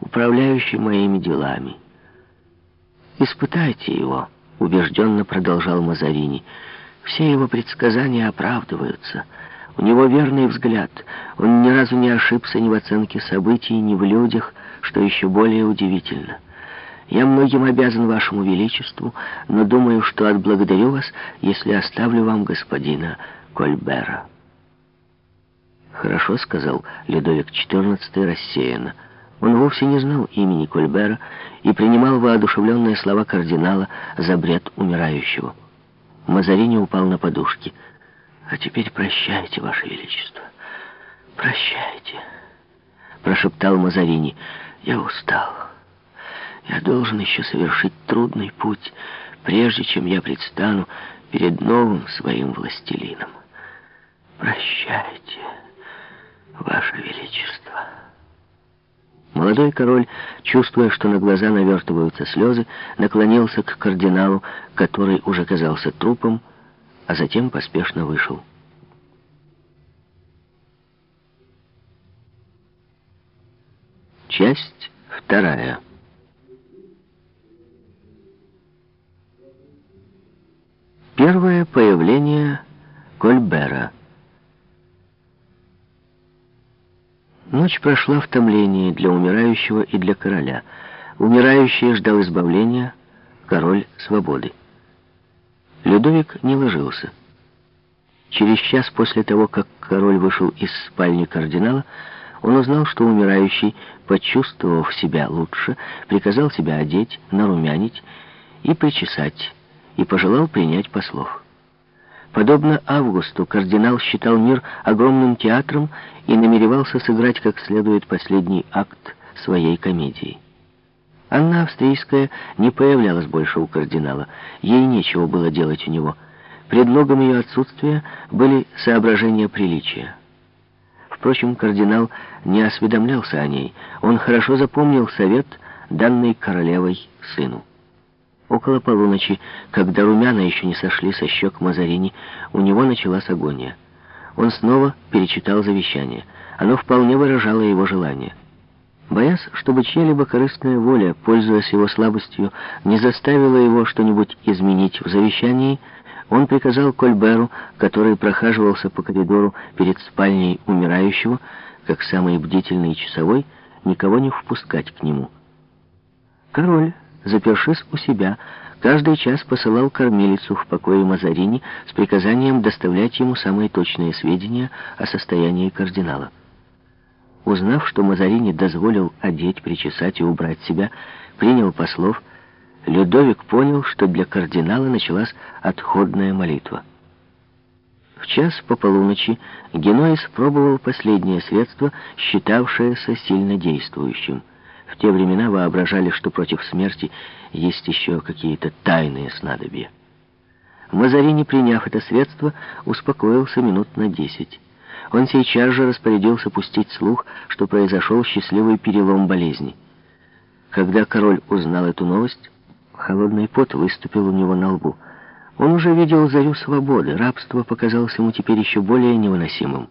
управляющий моими делами. «Испытайте его», — убежденно продолжал Мазарини. «Все его предсказания оправдываются». У него верный взгляд. Он ни разу не ошибся ни в оценке событий, ни в людях, что еще более удивительно. Я многим обязан вашему величеству, но думаю, что отблагодарю вас, если оставлю вам господина Кольбера. «Хорошо», — сказал Людовик XIV рассеянно. Он вовсе не знал имени Кольбера и принимал воодушевленные слова кардинала за бред умирающего. Мазарини упал на подушки — а теперь прощайте, Ваше Величество. Прощайте, прошептал Мазарини. Я устал. Я должен еще совершить трудный путь, прежде чем я предстану перед новым своим властелином. Прощайте, Ваше Величество. Молодой король, чувствуя, что на глаза навертываются слезы, наклонился к кардиналу, который уже казался трупом, а затем поспешно вышел. Часть вторая. Первое появление Кольбера. Ночь прошла в томлении для умирающего и для короля. Умирающий ждал избавления, король — свободы. Людовик не ложился. Через час после того, как король вышел из спальни кардинала, он узнал, что умирающий, почувствовав себя лучше, приказал себя одеть, нарумянить и причесать, и пожелал принять послов. Подобно Августу, кардинал считал мир огромным театром и намеревался сыграть как следует последний акт своей комедии. Анна Австрийская не появлялась больше у кардинала. Ей нечего было делать у него. Предлогом ее отсутствия были соображения приличия. Впрочем, кардинал не осведомлялся о ней. Он хорошо запомнил совет, данный королевой сыну. Около полуночи, когда румяна еще не сошли со щек Мазарини, у него началась агония. Он снова перечитал завещание. Оно вполне выражало его желание. Боясь, чтобы чья-либо корыстная воля, пользуясь его слабостью, не заставила его что-нибудь изменить в завещании, он приказал Кольберу, который прохаживался по коридору перед спальней умирающего, как самый бдительный часовой, никого не впускать к нему. Король, запершись у себя, каждый час посылал кормилицу в покое Мазарини с приказанием доставлять ему самые точные сведения о состоянии кардинала. Узнав, что Мазарини дозволил одеть, причесать и убрать себя, принял послов, Людовик понял, что для кардинала началась отходная молитва. В час по полуночи Генуэс пробовал последнее средство, считавшееся сильно действующим. В те времена воображали, что против смерти есть еще какие-то тайные снадобья. Мазарини, приняв это средство, успокоился минут на десять. Он сейчас же распорядился пустить слух, что произошел счастливый перелом болезни. Когда король узнал эту новость, холодный пот выступил у него на лбу. Он уже видел зарю свободы, рабство показалось ему теперь еще более невыносимым.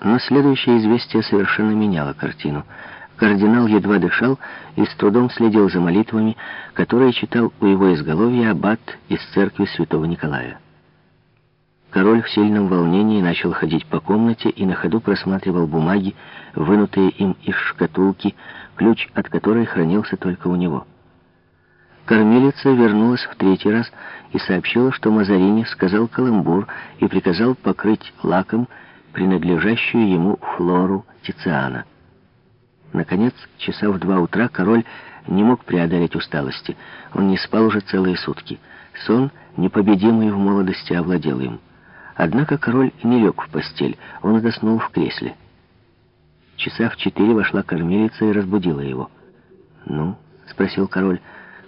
Но следующее известие совершенно меняло картину. Кардинал едва дышал и с трудом следил за молитвами, которые читал у его изголовья аббат из церкви святого Николая. Король в сильном волнении начал ходить по комнате и на ходу просматривал бумаги, вынутые им из шкатулки, ключ от которой хранился только у него. Кормилица вернулась в третий раз и сообщила, что Мазарини сказал каламбур и приказал покрыть лаком принадлежащую ему флору Тициана. Наконец, часа в два утра король не мог преодолеть усталости. Он не спал уже целые сутки. Сон, непобедимый в молодости, овладел им. Однако король не лег в постель, он заснул в кресле. Часа в четыре вошла кормилица и разбудила его. «Ну?» — спросил король.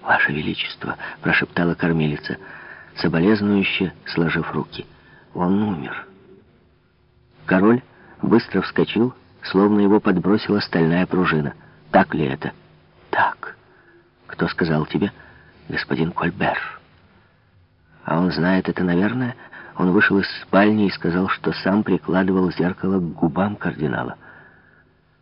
«Ваше Величество!» — прошептала кормилица, соболезнующе сложив руки. «Он умер». Король быстро вскочил, словно его подбросила стальная пружина. «Так ли это?» «Так». «Кто сказал тебе?» «Господин Кольбер». «А он знает это, наверное?» Он вышел из спальни и сказал, что сам прикладывал зеркало к губам кардинала.